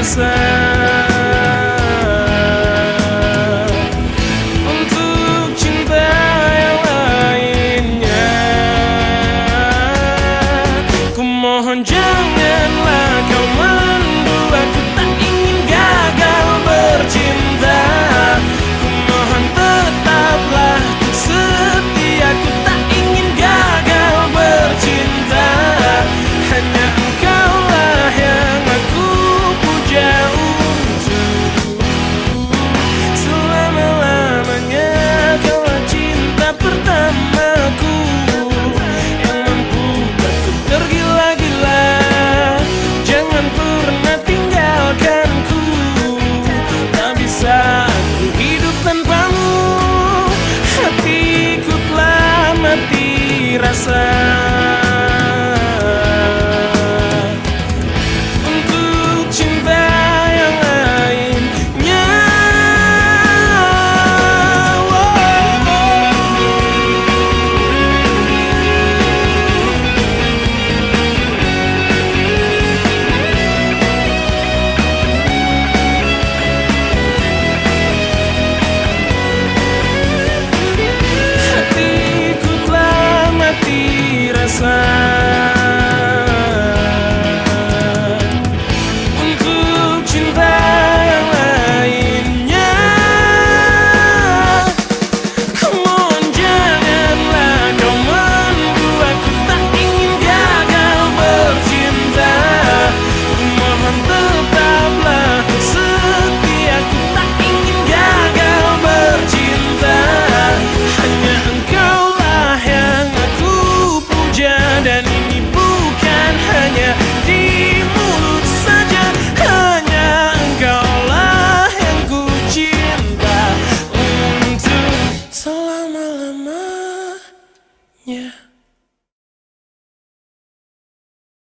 myself.